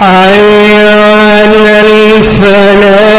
حي على الفلاح.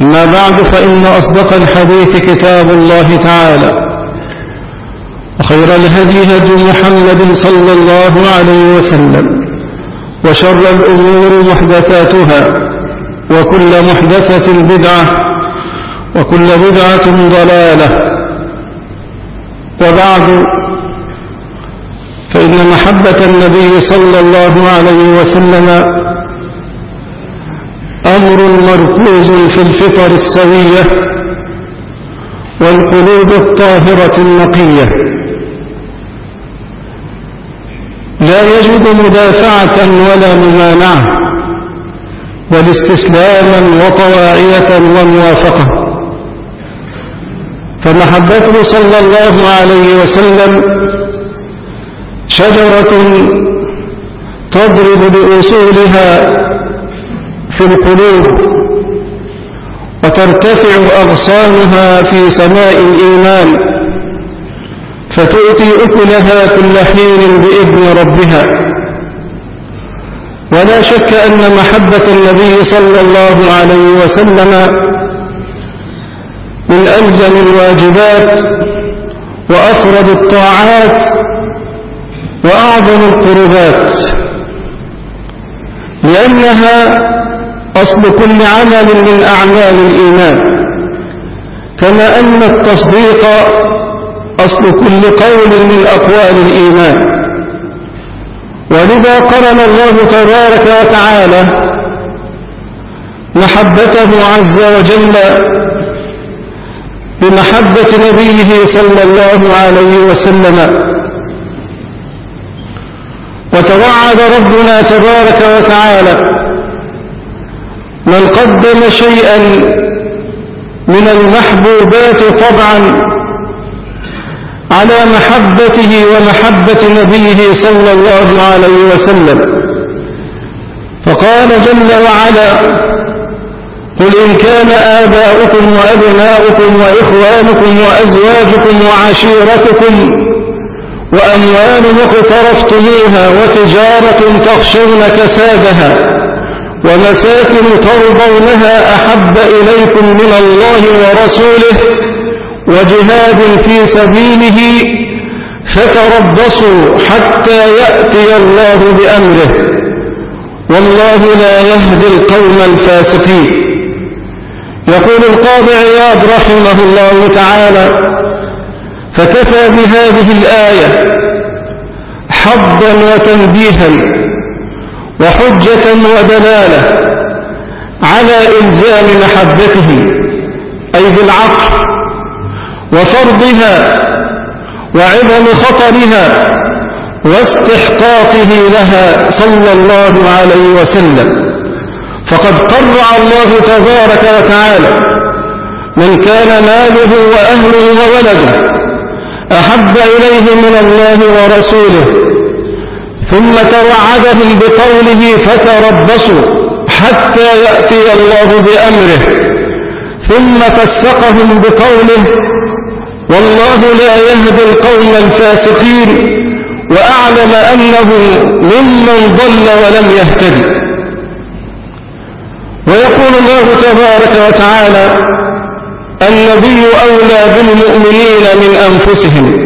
ما بعد فإن أصدق الحديث كتاب الله تعالى وخير الهدي هدي محمد صلى الله عليه وسلم وشر الأمور محدثاتها وكل محدثة بدعة وكل بدعة ضلالة. وبعد فإن محبة النبي صلى الله عليه وسلم أمر مركوز في الفطر السوية والقلوب الطاهرة النقية. لا يجد مدافعة ولا ممانعة بل استسلاما وطواعية وموافقة. فمحبته صلى الله عليه وسلم شجرة تضرب بأصولها في القلوب ترتفع أغصانها في سماء الإيمان فتؤتي أكلها كل حين بإذن ربها. ولا شك أن محبة النبي صلى الله عليه وسلم من ألزم الواجبات وأفرد الطاعات وأعظم القربات لأنها أصل كل عمل من أعمال الإيمان. كما أن التصديق أصل كل قول من أقوال الإيمان. ولذا قرن الله تبارك وتعالى محبته عز وجل بمحبة نبيه صلى الله عليه وسلم. وتوعد ربنا تبارك وتعالى من قدم شيئا من المحبوبات طبعا على محبته ومحبة نبيه صلى الله عليه وسلم. فقال جل وعلا قل إن كان آباؤكم وأبناؤكم وإخوانكم وأزواجكم وعشيرتكم وأموال اقترفتموها وتجارة تخشون كسادها ومساكن ترضونها أحب إليكم من الله ورسوله وجهاد في سبيله فتربصوا حتى يأتي الله بأمره. والله لا يهدي القوم الفاسقين. يقول القاضي عياض رحمه الله تعالى فكفى بهذه الآية حظا وتنبيها وحجة ودلالة على إلزام محبته أي بالعقل وفرضها وعظم خطرها واستحقاقه لها صلى الله عليه وسلم. فقد قرع الله تبارك وتعالى من كان ماله وأهله وولده أحب إليه من الله ورسوله ثم توعدهم بقوله فتربصوا حتى يأتي الله بأمره. ثم فسقهم بقوله والله لا يهدي القوم الفاسقين وأعلم أنه ممن ضل ولم يهتدي ويقول الله تبارك وتعالى النبي أولى بالمؤمنين من أنفسهم.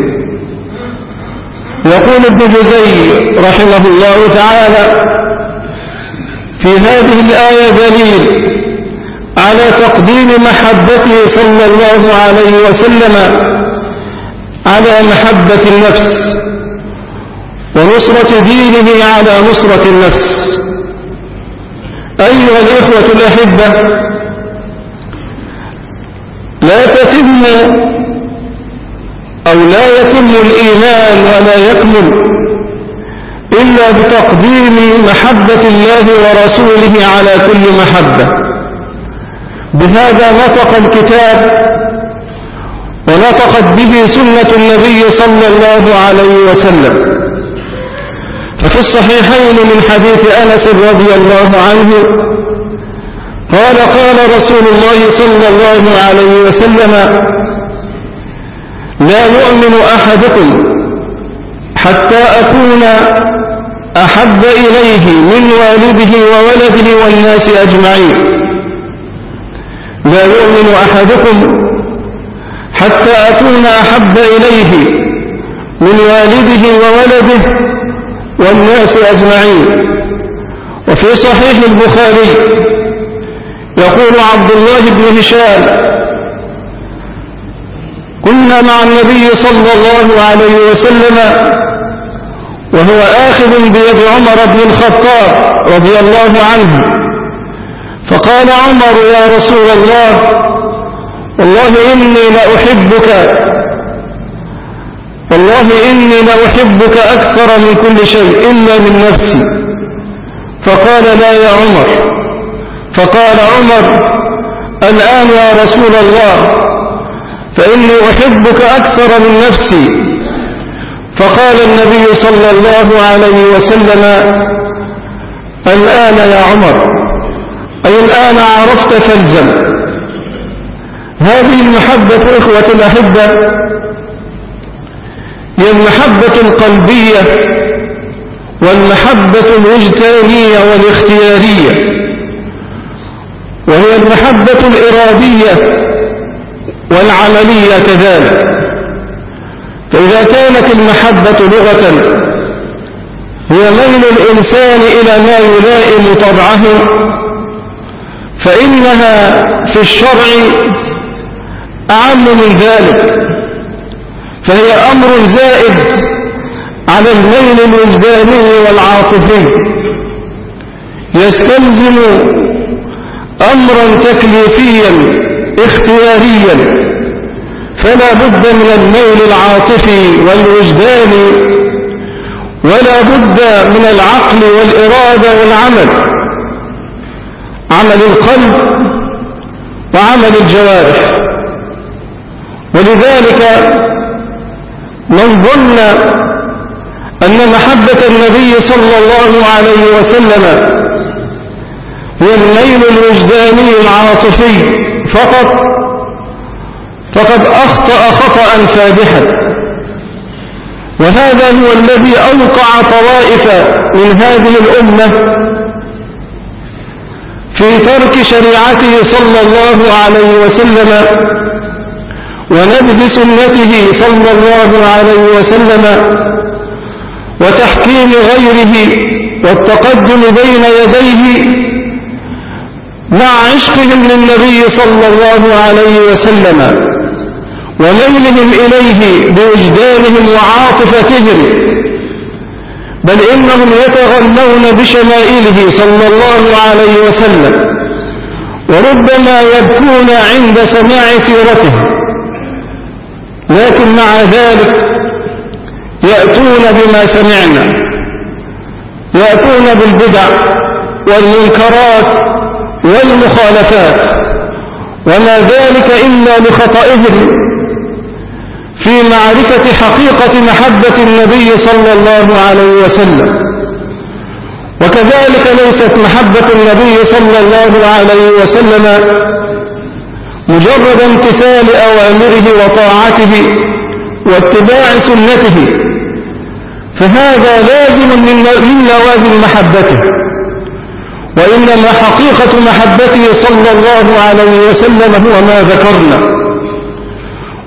يقول ابن جزي رحمه الله تعالى في هذه الآية دليل على تقديم محبته صلى الله عليه وسلم على محبة النفس ونصرة دينه على نصرة النفس. أيها الإخوة الأحبة لا تتم يتم الإيمان ولا يكمل إلا بتقديم محبة الله ورسوله على كل محبة. بهذا نطق الكتاب ونطقت به سنة النبي صلى الله عليه وسلم. ففي الصحيحين من حديث أنس رضي الله عنه قال قال رسول الله صلى الله عليه وسلم لا يؤمن أحدكم حتى أكون أحب إليه من والده وولده والناس أجمعين. لا يؤمن أحدكم حتى أكون أحب إليه من والده وولده والناس أجمعين. وفي صحيح البخاري يقول عبد الله بن هشام كنا مع النبي صلى الله عليه وسلم وهو آخذ بيد عمر بن الخطاب رضي الله عنه. فقال عمر يا رسول الله والله إني لأحبك والله إني لأحبك أكثر من كل شيء إلا من نفسي. فقال لا يا عمر. فقال عمر الآن يا رسول الله فإني أحبك أكثر من نفسي. فقال النبي صلى الله عليه وسلم الآن يا عمر أي الآن عرفت فالزم هذه المحبة إخوة الأحبة هي المحبة القلبية والمحبة الوجدانية والاختيارية وهي المحبة الإرادية والعملية كذلك. فإذا كانت المحبة لغة هي ميل الإنسان إلى ما يلائم طبعه فإنها في الشرع أعم من ذلك. فهي أمر زائد على الميل الوجداني والعاطفي. يستلزم أمرا تكليفيا اختياريا. فلا بد من الميل العاطفي والوجداني ولا بد من العقل والإرادة والعمل. عمل القلب وعمل الجوارح. ولذلك من ظن أن محبة النبي صلى الله عليه وسلم هي الميل الوجداني العاطفي. فقط فقد أخطأ خطأ فادحا. وهذا هو الذي أوقع طوائف من هذه الأمة في ترك شريعته صلى الله عليه وسلم ونبذ سنته صلى الله عليه وسلم وتحكيم غيره والتقدم بين يديه مع عشقهم للنبي صلى الله عليه وسلم وميلهم إليه بوجدانهم وعاطفتهم بل إنهم يتغنون بشمائله صلى الله عليه وسلم وربما يبكون عند سماع سيرته لكن مع ذلك يأتون بما سمعنا يأتون بالبدع والمنكرات والمخالفات وما ذلك إلا لخطئهم في معرفة حقيقة محبة النبي صلى الله عليه وسلم. وكذلك ليست محبة النبي صلى الله عليه وسلم مجرد امتثال أوامره وطاعته واتباع سنته فهذا لازم من لوازم محبته. وإنما حقيقة محبته صلى الله عليه وسلم هو ما ذكرنا.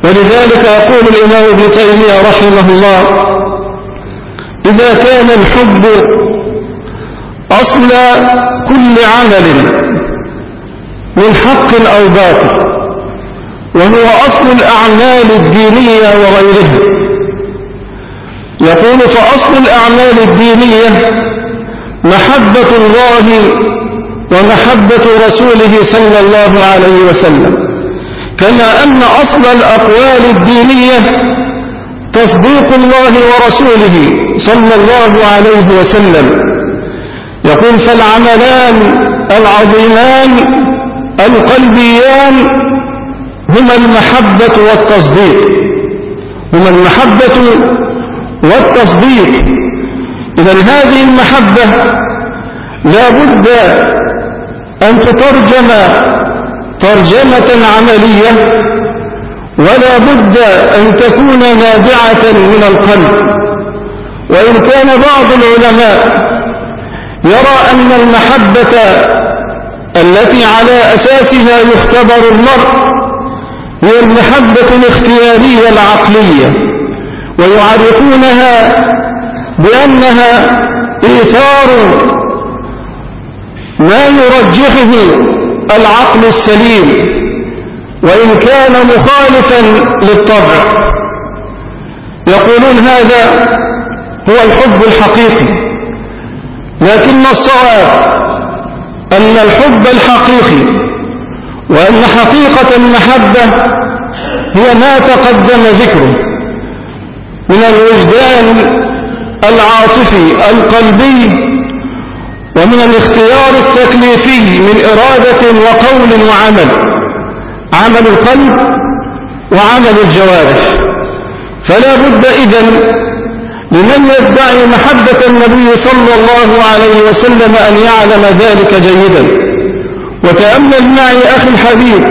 ولذلك يقول الإمام ابن تيمية رحمه الله إذا كان الحب أصل كل عمل من حق أو باطل وهو أصل الأعمال الدينية وغيرها. يقول فأصل الأعمال الدينية محبة الله ومحبة رسوله صلى الله عليه وسلم. كما أن أصل الأقوال الدينية تصديق الله ورسوله صلى الله عليه وسلم. يقول فالعملان العظيمان القلبيان هما المحبة والتصديق. هما المحبة والتصديق. إذا هذه المحبة لا بد أن تترجم ترجمة عملية ولا بد أن تكون نابعة من القلب. وإن كان بعض العلماء يرى أن المحبة التي على أساسها يختبر المرء هي المحبة الاختيارية العقلية ويعرفونها بأنها إيثار ما يرجحه العقل السليم وإن كان مخالفا للطبع. يقولون هذا هو الحب الحقيقي لكن الصواب أن الحب الحقيقي وأن حقيقة المحبة هي ما تقدم ذكره من الوجدان العاطفي القلبي ومن الاختيار التكليفي من إرادة وقول وعمل عمل القلب وعمل الجوارح. فلا بد إذن لمن يدعي محبة النبي صلى الله عليه وسلم أن يعلم ذلك جيدا. وتأمل معي أخي الحبيب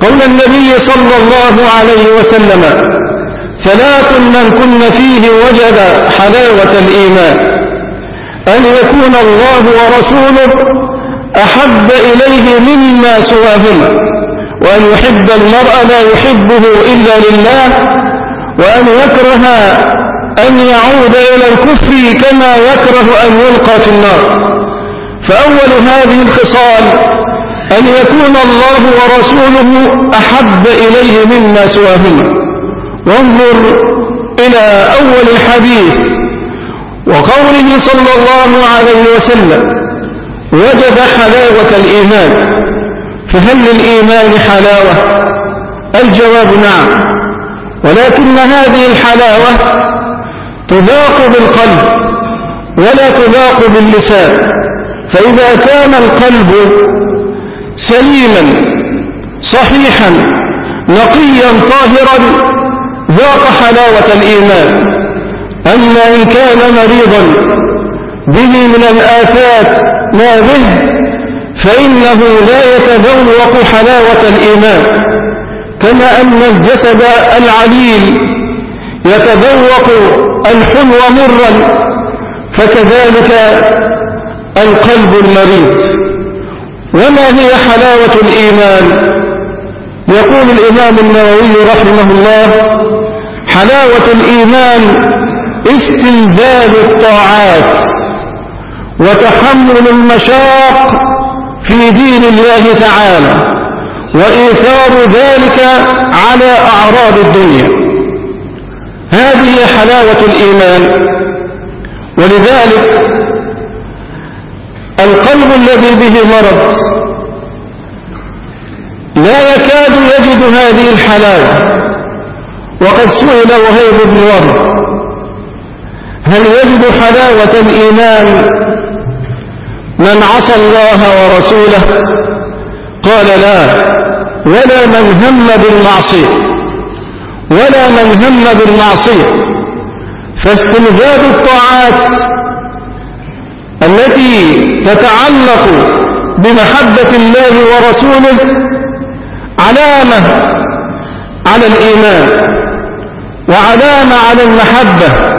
قول النبي صلى الله عليه وسلم ثلاث من كن فيه وجد حلاوة الإيمان. أن يكون الله ورسوله أحب إليه مما سواهما وأن يحب المرء لا يحبه إلا لله وأن يكره أن يعود إلى الكفر كما يكره أن يلقى في النار. فأول هذه الخصال أن يكون الله ورسوله أحب إليه مما سواهما وانظر إلى أول الحديث وقوله صلى الله عليه وسلم وجد حلاوة الإيمان فهل للإيمان حلاوة؟ الجواب نعم ولكن هذه الحلاوة تذاق بالقلب ولا تذاق باللسان فإذا كان القلب سليما صحيحا نقيا طاهرا ذاق حلاوة الإيمان. أما إن كان مريضا به من الآفات ما به فإنه لا يتذوق حلاوة الإيمان كما أن الجسد العليل يتذوق الحلو مرا فكذلك القلب المريض. وما هي حلاوة الإيمان؟ يقول الإمام النووي رحمه الله حلاوة الإيمان استنزال الطاعات وتحمل المشاق في دين الله تعالى وإيثار ذلك على أعراض الدنيا. هذه حلاوة الإيمان. ولذلك القلب الذي به مرض لا يكاد يجد هذه الحلاوة. وقد سئل وهيب بن ورد هل يجد حلاوة الإيمان من عصى الله ورسوله؟ قال لا ولا من هم بالمعصية ولا من هم بالمعصية. فاستنجاد الطاعات التي تتعلق بمحبة الله ورسوله علامة على الإيمان وعلامة على المحبة.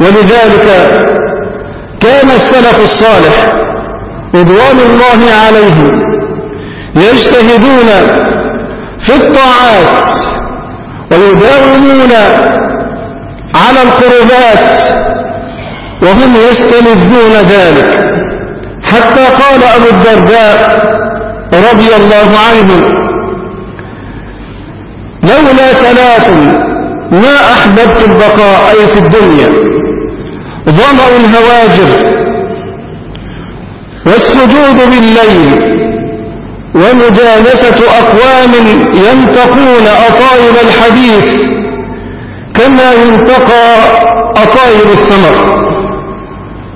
ولذلك كان السلف الصالح رضوان الله عليهم يجتهدون في الطاعات ويداومون على القربات وهم يستلذون ذلك. حتى قال أبو الدرداء رضي الله عنه لولا ثلاث ما أحببت البقاء أي في الدنيا ظمأ الهواجر والسجود بالليل ومجالسة أقوام ينتقون أطايب الحديث كما ينتقى أطايب الثمر.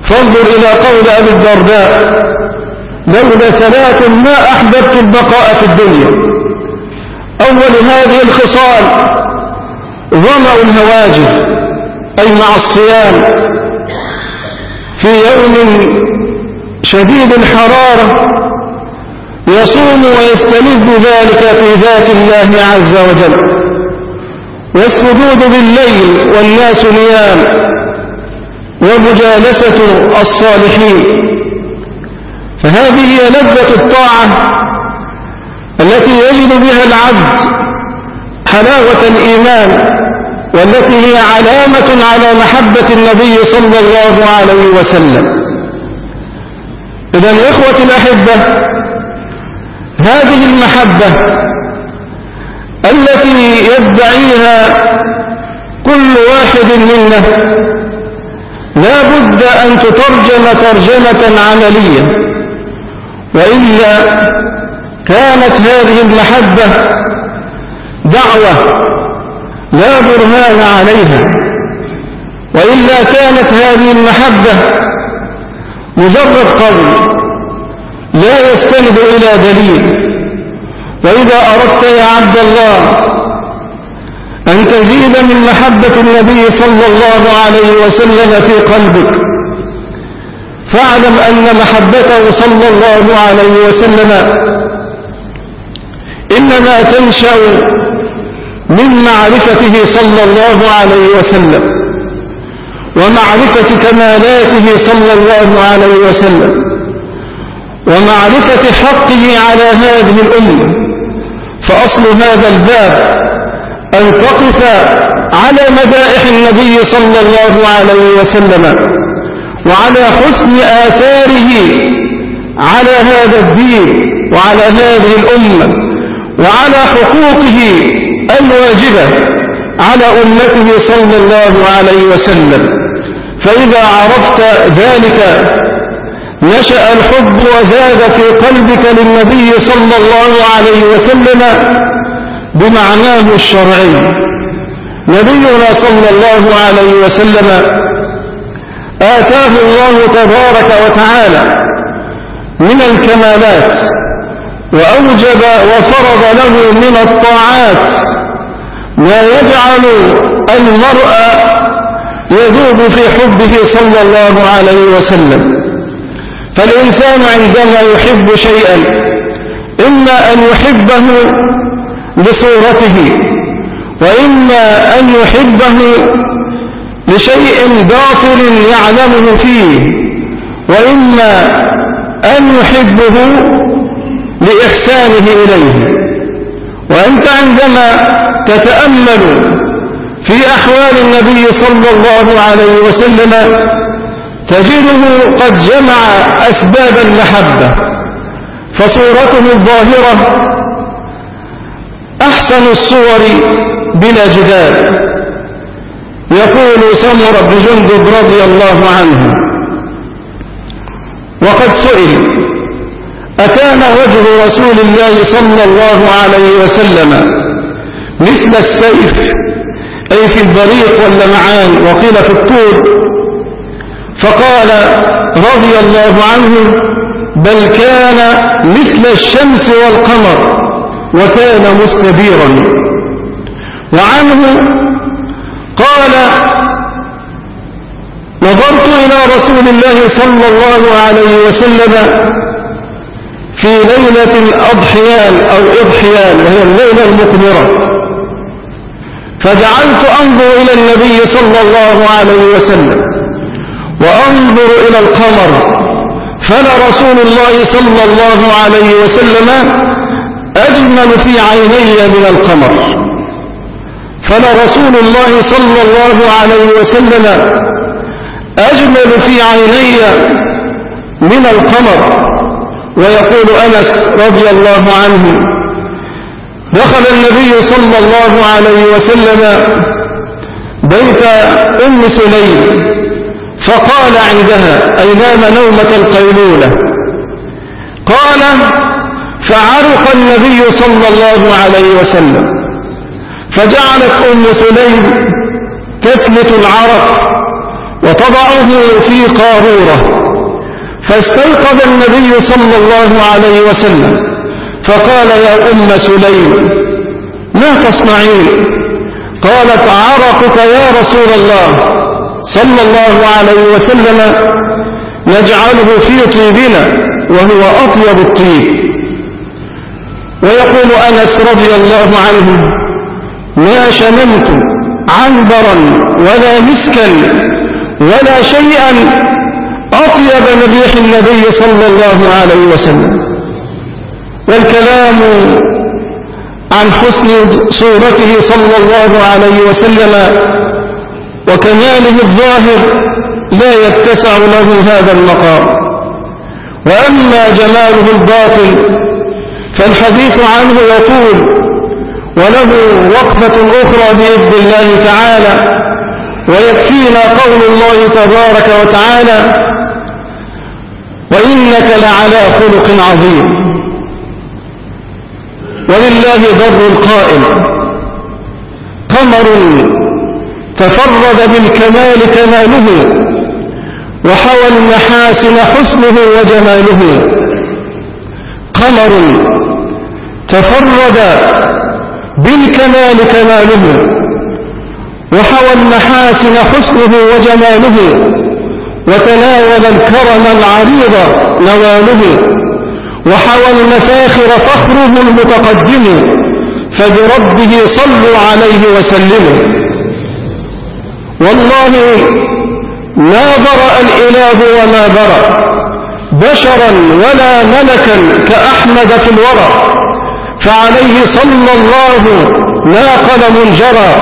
فانظر إلى قول أبي الدرداء لولا ثلاث ما أحببت البقاء في الدنيا. أول هذه الخصال ظمأ الهواجر أي مع الصيام في يوم شديد الحرارة يصوم ويستلذ ذلك في ذات الله عز وجل. والسجود بالليل والناس نيام ومجالسة الصالحين. فهذه هي لذة الطاعة التي يجد بها العبد حلاوة الإيمان والتي هي علامة على محبة النبي صلى الله عليه وسلم. إذا إخوة الأحبة هذه المحبة التي يدعيها كل واحد منا لا بد أن تترجم ترجمة عملية. وإلا كانت هذه المحبة دعوة لا برهان عليها وإلا كانت هذه المحبة مجرد قول لا يستند إلى دليل. وإذا أردت يا عبد الله أن تزيد من محبة النبي صلى الله عليه وسلم في قلبك فاعلم أن محبته صلى الله عليه وسلم إنما تنشأ من معرفته صلى الله عليه وسلم ومعرفة كمالاته صلى الله عليه وسلم ومعرفة حقه على هذه الأمة. فأصل هذا الباب أن تقف على مدائح النبي صلى الله عليه وسلم وعلى حسن آثاره على هذا الدين وعلى هذه الأمة وعلى حقوقه الواجبة على أمته صلى الله عليه وسلم. فإذا عرفت ذلك نشأ الحب وزاد في قلبك للنبي صلى الله عليه وسلم بمعناه الشرعي. نبينا صلى الله عليه وسلم آتاه الله تبارك وتعالى من الكمالات وأوجب وفرض له من الطاعات. ما يجعل المرء يذوب في حبه صلى الله عليه وسلم. فالإنسان عندما يحب شيئا إما أن يحبه لصورته وإما أن يحبه لشيء باطل يعلمه فيه وإما أن يحبه لإحسانه إليه. وأنت عندما تتأمل في أحوال النبي صلى الله عليه وسلم تجده قد جمع أسباب المحبة فصورته الظاهرة أحسن الصور بلا جدال. يقول سمر بن جندب رضي الله عنه وقد سئل أكان وجه رسول الله صلى الله عليه وسلم مثل السيف أي في البريق واللمعان وقيل في الطول. فقال رضي الله عنه بل كان مثل الشمس والقمر وكان مستديرا. وعنه قال نظرت إلى رسول الله صلى الله عليه وسلم في ليلة الأضحيان أو إضحيان وهي الليلة المقمرة فجعلت أنظر إلى النبي صلى الله عليه وسلم وأنظر إلى القمر فلرسول الله صلى الله عليه وسلم أجمل في عيني من القمر. فلرسول الله صلى الله عليه وسلم أجمل في عيني من القمر. ويقول أنس رضي الله عنه دخل النبي صلى الله عليه وسلم بيت أم سليم فقال عندها أي نام نومة القيلولة قال فعرق النبي صلى الله عليه وسلم فجعلت أم سليم تسلت العرق وتضعه في قارورة فاستيقظ النبي صلى الله عليه وسلم فقال يا أم سليم ما تصنعين؟ قالت عرقك يا رسول الله صلى الله عليه وسلم نجعله في طيبنا وهو أطيب الطيب. ويقول أنس رضي الله عنه ما شممت عنبرا ولا مسكا ولا شيئا أطيب من ريح النبي صلى الله عليه وسلم. والكلام عن حسن صورته صلى الله عليه وسلم وكماله الظاهر لا يتسع له هذا المقام. وأما جماله الباطن فالحديث عنه يطول وله وقفة أخرى بإذن الله تعالى ويكفينا قول الله تبارك وتعالى وإنك لعلى خلق عظيم. ولله ضر القائل. قمر تفرد بالكمال كماله وحوى المحاسن حسنه وجماله. قمر تفرد بالكمال كماله وحوى المحاسن حسنه وجماله. وتناول الكرم العريض نواله وحوى المفاخر فخره المتقدم فبربه صلوا عليه وسلموا. والله ما برأ الإله وما برأ بشرا ولا ملكا كأحمد في الورى. فعليه صلى الله لا قلم جرى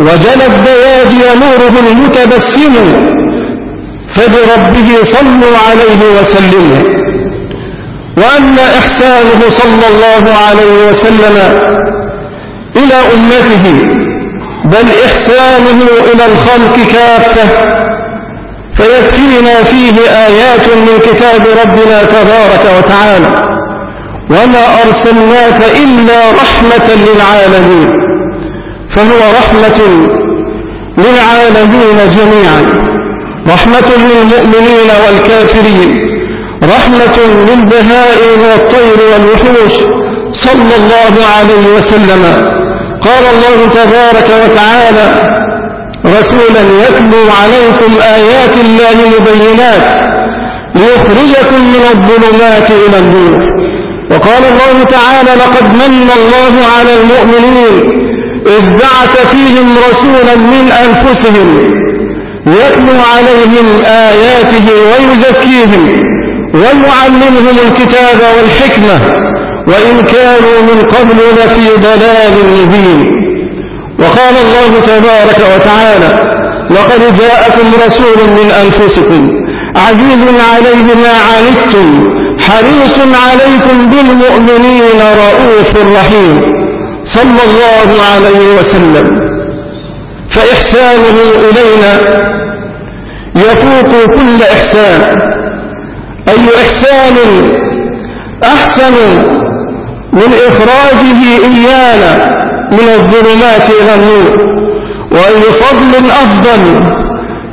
وجل الدياجي نوره المتبسم فبربه صلوا عليه وسلموا وأن إحسانه صلى الله عليه وسلم إلى أمته بل إحسانه إلى الخلق كافة. فيكفينا فيه آيات من كتاب ربنا تبارك وتعالى. وما أرسلناك إلا رحمة للعالمين. فهو رحمة للعالمين جميعا. رحمة للمؤمنين والكافرين رحمة للبهائم والطير والوحوش صلى الله عليه وسلم. قال الله تبارك وتعالى رسولا يتلو عليكم آيات الله مبينات ليخرجكم من الظلمات إلى النور. وقال الله تعالى لقد من الله على المؤمنين إذ بعث فيهم رسولا من أنفسهم يتلو عليهم آياته ويزكيهم ويعلمهم الكتاب والحكمة وإن كانوا من قبل لفي ضلال مبين. وقال الله تبارك وتعالى لقد جاءكم رسول من أنفسكم عزيز عليه ما عنتم حريص عليكم بالمؤمنين رؤوف رحيم. صلى الله عليه وسلم. فإحسانه إلينا يفوق كل إحسان. أي إحسان أحسن من إخراجه إيانا من الظلمات إلى النور وأي فضل أفضل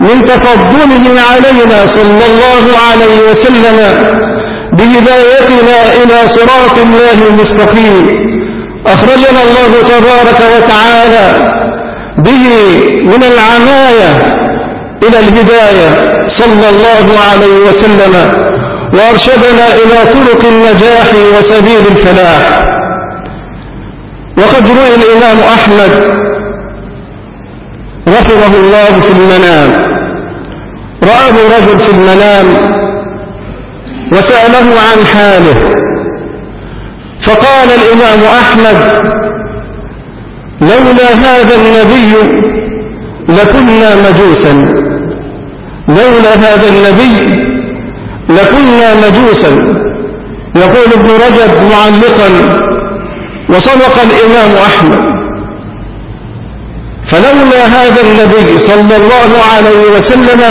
من تفضله علينا صلى الله عليه وسلم بهدايتنا إلى صراط الله المستقيم. أخرجنا الله تبارك وتعالى به من العناية إلى الهداية صلى الله عليه وسلم وأرشدنا إلى طرق النجاح وسبيل الفلاح. وقد روي الإمام أحمد رحمه الله في المنام. رآه رجل في المنام وسأله عن حاله. فقال الإمام أحمد لولا هذا النبي لكنا مجوسا. لولا هذا النبي لكنا مجوسا. يقول ابن رجب معلقا وصدق الإمام أحمد. فلولا هذا النبي صلى الله عليه وسلم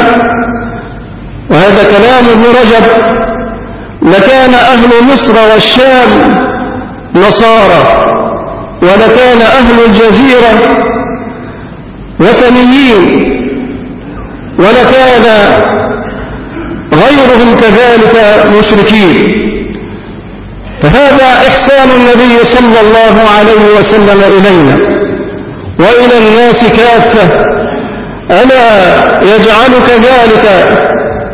وهذا كلام ابن رجب لكان أهل مصر والشام نصارى. ولكان أهل الجزيرة وثنيين ولكان غيرهم كذلك مشركين. فهذا إحسان النبي صلى الله عليه وسلم إلينا. وإلى الناس كافة. ألا يجعلك ذلك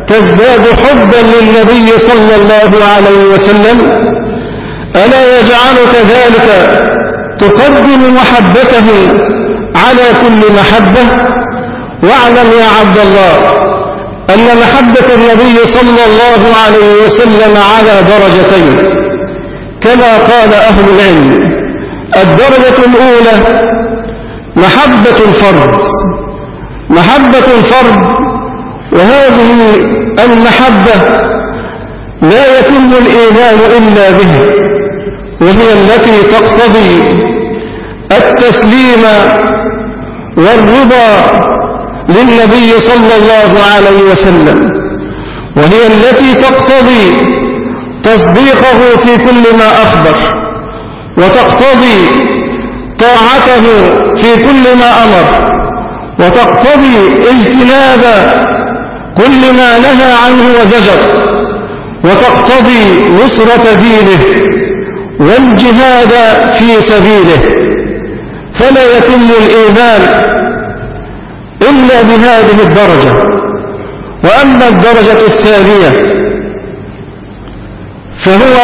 تزداد حبا للنبي صلى الله عليه وسلم؟ ألا يجعلك ذلك تقدم محبته على كل محبة. واعلم يا عبد الله أن محبة النبي صلى الله عليه وسلم على درجتين. كما قال أهل العلم الدرجة الأولى محبة الفرد. محبة الفرد وهذه المحبة لا يتم الإيمان إلا به. وهي التي تقتضي التسليم والرضا للنبي صلى الله عليه وسلم. وهي التي تقتضي تصديقه في كل ما أخبر وتقتضي طاعته في كل ما أمر وتقتضي اجتناب كل ما نهى عنه وزجر وتقتضي نصرة دينه. والجهاد في سبيله فلا يتم الإيمان إلا بهذه الدرجة. وأما الدرجة الثانية فهو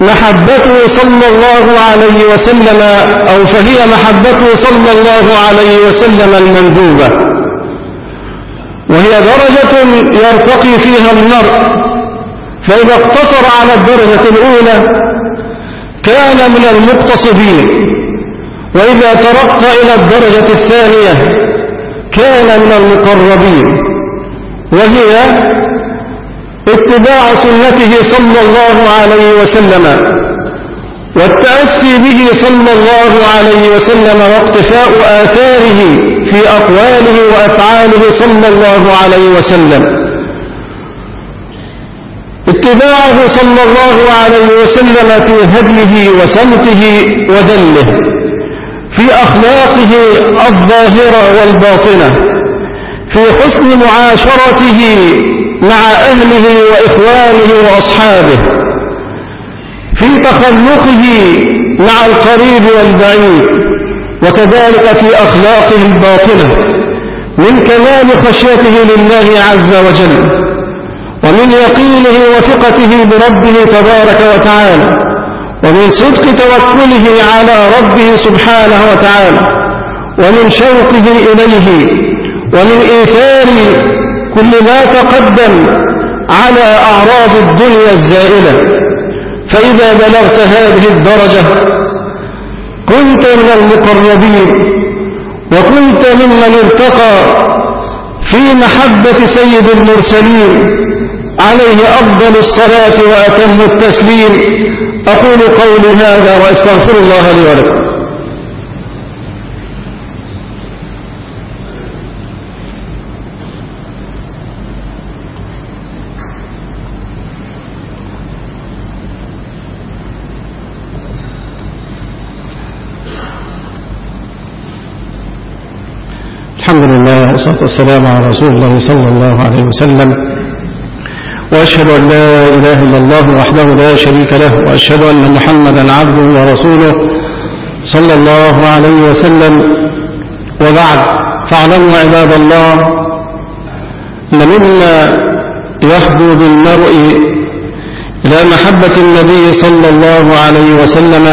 محبته صلى الله عليه وسلم أو فهي محبته صلى الله عليه وسلم المندوبة. وهي درجة يرتقي فيها المرء فإذا اقتصر على الدرجة الأولى كان من المقتصدين. وإذا ترقى إلى الدرجة الثانية كان من المقربين. وهي اتباع سنته صلى الله عليه وسلم والتأسي به صلى الله عليه وسلم واقتفاء آثاره في أقواله وأفعاله صلى الله عليه وسلم. اتباعه صلى الله عليه وسلم في هديه وسمته ودله في أخلاقه الظاهرة والباطنة في حسن معاشرته مع أهله وإخوانه وأصحابه في تخلقه مع القريب والبعيد وكذلك في أخلاقه الباطنة من كمال خشيته لله عز وجل. ومن يقينه وثقته بربه تبارك وتعالى ومن صدق توكله على ربه سبحانه وتعالى ومن شوقه إليه ومن إيثار كل ما تقدم على أعراض الدنيا الزائلة. فإذا بلغت هذه الدرجة كنت من المقربين وكنت ممن ارتقى في محبة سيد المرسلين. عليه أفضل الصلاة وأتم التسليم. أقول قولي هذا وأستغفر الله لي ولكم. الحمد لله والصلاة والسلام على رسول الله صلى الله عليه وسلم. وأشهد أن لا إله إلا الله وحده لا شريك له وأشهد أن محمدا عبده ورسوله صلى الله عليه وسلم. وبعد فاعلموا عباد الله أن مما يحدو بالمرء إلى محبة النبي صلى الله عليه وسلم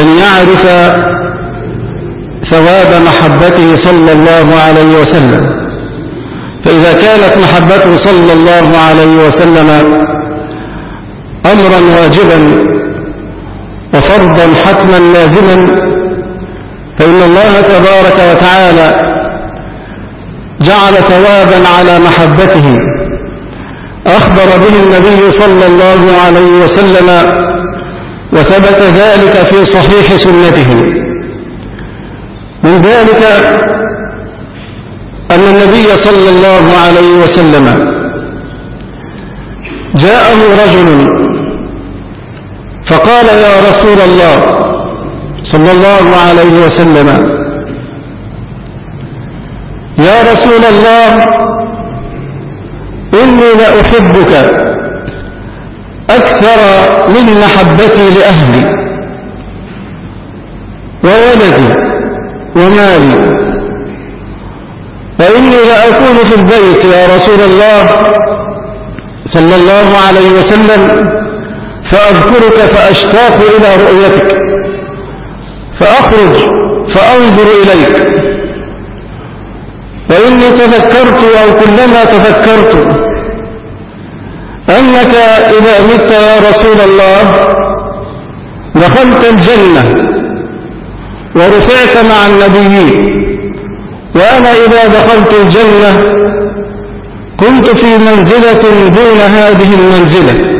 أن يعرف ثواب محبته صلى الله عليه وسلم. فإذا كانت محبته صلى الله عليه وسلم أمرا واجبا وفرضا حتما لازما فإن الله تبارك وتعالى جعل ثوابا على محبته. أخبر به النبي صلى الله عليه وسلم وثبت ذلك في صحيح سنته. من ذلك صلى الله عليه وسلم. جاءه رجل فقال يا رسول الله صلى الله عليه وسلم يا رسول الله إني لأحبك أكثر من محبتي لأهلي وولدي ومالي. وإني لأكون في البيت يا رسول الله صلى الله عليه وسلم فأذكرك فأشتاق إلى رؤيتك فأخرج فأنظر إليك وإني تذكرت أو كلما تذكرت أنك إذا مت يا رسول الله دخلت الجنة ورفعت مع النبيين وأنا إذا دخلت الجنة كنت في منزلة دون هذه المنزلة.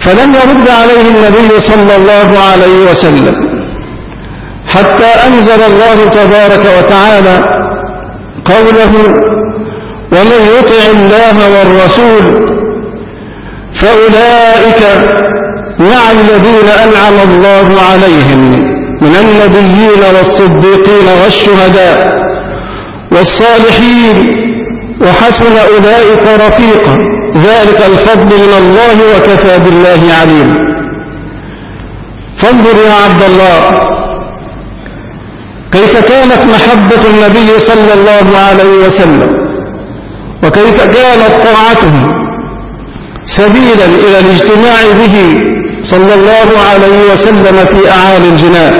فلم يرد عليه النبي صلى الله عليه وسلم. حتى أنزل الله تبارك وتعالى قوله ومن يطع الله والرسول فأولئك مع الذين أنعم الله عليهم. من النبيين والصديقين والشهداء والصالحين وحسن أولئك رفيقا. ذلك الفضل من الله وكفى بالله عليم. فانظر يا عبد الله كيف كانت محبة النبي صلى الله عليه وسلم وكيف كانت طاعته سبيلا إلى الاجتماع به صلى الله عليه وسلم في أعالي الجنان.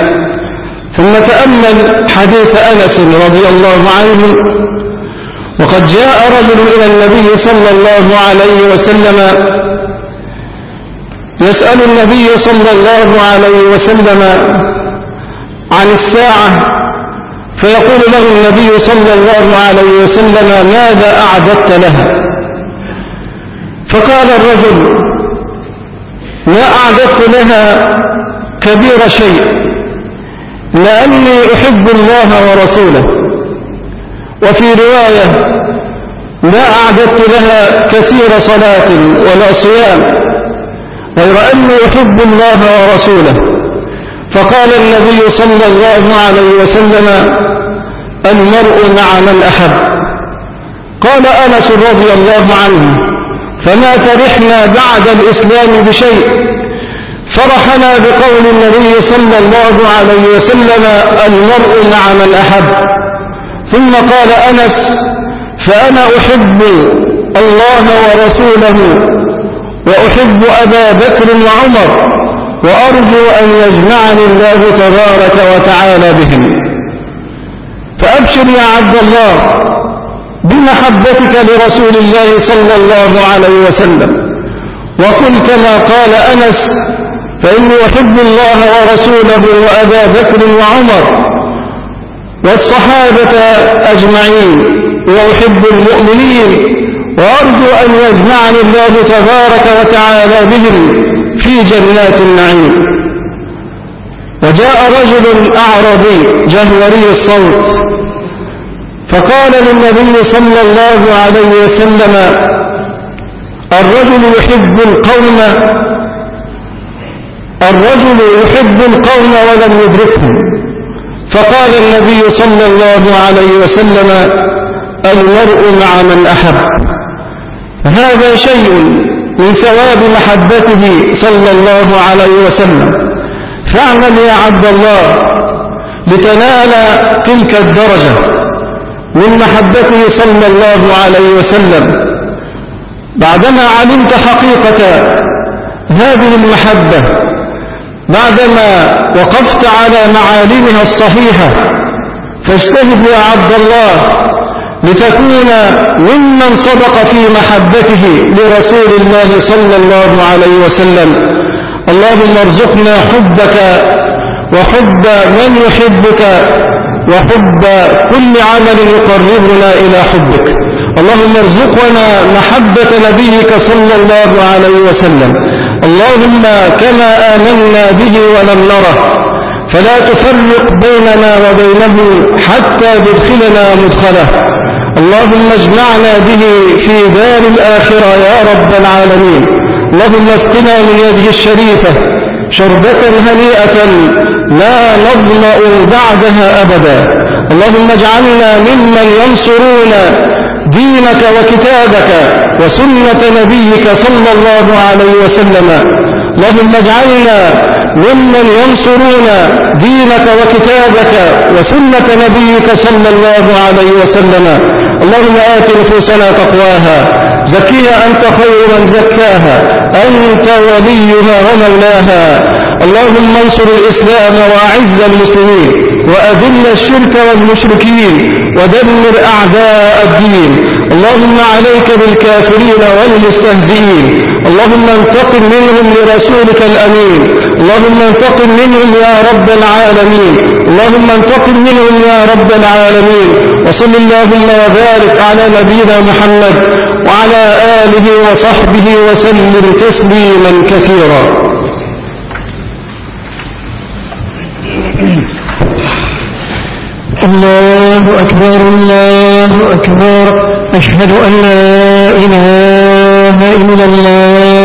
ثم تأمل حديث أنس رضي الله عنه وقد جاء رجل إلى النبي صلى الله عليه وسلم يسأل النبي صلى الله عليه وسلم عن الساعة فيقول له النبي صلى الله عليه وسلم ماذا أعددت لها فقال الرجل ما أعددت لها كبير شيء لأني أحب الله ورسوله. وفي رواية ما أعددت لها كثير صلاة ولا صيام غير أني أحب الله ورسوله. فقال النبي صلى الله عليه وسلم المرء مع من أحب. قال أنس رضي الله عنه فما فرحنا بعد الإسلام بشيء. فرحنا بقول النبي صلى الله عليه وسلم المرء مع من أحب. ثم قال أنس فأنا أحب الله ورسوله وأحب أبا بكر وعمر وأرجو أن يجمعني الله تبارك وتعالى بهم. فأبشر يا عبد الله بمحبتك لرسول الله صلى الله عليه وسلم. وقل كما قال أنس فإني أحب الله ورسوله وأبا بكر وعمر والصحابة أجمعين وأحب المؤمنين وأرجو أن يجمعني الله تبارك وتعالى بهم في جنات النعيم. وجاء رجل أعربي جهوري الصوت فقال للنبي صلى الله عليه وسلم الرجل يحب القوم الرجل يحب القوم ولم يدركهم. فقال النبي صلى الله عليه وسلم المرء مع من أحب. هذا شيء من ثواب محبته صلى الله عليه وسلم. فاعمل يا عبد الله لتنال تلك الدرجة. من محبته صلى الله عليه وسلم. بعدما علمت حقيقة هذه المحبة بعدما وقفت على معالمها الصحيحة فاجتهد يا عبد الله لتكون ممن صدق في محبته لرسول الله صلى الله عليه وسلم. اللهم ارزقنا حبك وحب من يحبك وحب كل عمل يقربنا إلى حبك. اللهم ارزقنا محبة نبيك صلى الله عليه وسلم. اللهم كما آمنا به ولم نره. فلا تفرق بيننا وبينه حتى تدخلنا مدخله. اللهم اجمعنا به في دار الآخرة يا رب العالمين. اللهم اسقنا من يده الشريفة. شربة هنيئة لا نظمأ بعدها أبدا. اللهم اجعلنا ممن ينصرون دينك وكتابك وسنة نبيك صلى الله عليه وسلم. اللهم اجعلنا ممن ينصرون دينك وكتابك وسنة نبيك صلى الله عليه وسلم. اللهم آت نفوسنا تقواها زكيها أنت خير من زكاها أنت وليها ومولاها. اللهم انصر الإسلام وأعز المسلمين وأذل الشرك والمشركين ودمر أعداء الدين. اللهم عليك بالكافرين والمستهزئين. اللهم انتقم منهم لرسولك الأمين. اللهم انتقم منهم يا رب العالمين. اللهم انتقم منهم يا رب العالمين. وصل اللهم وبارك على نبينا محمد وعلى آله وصحبه وسلم تسليما كثيرا. الله أكبر الله أكبر. أشهد أن لا إله إلا الله.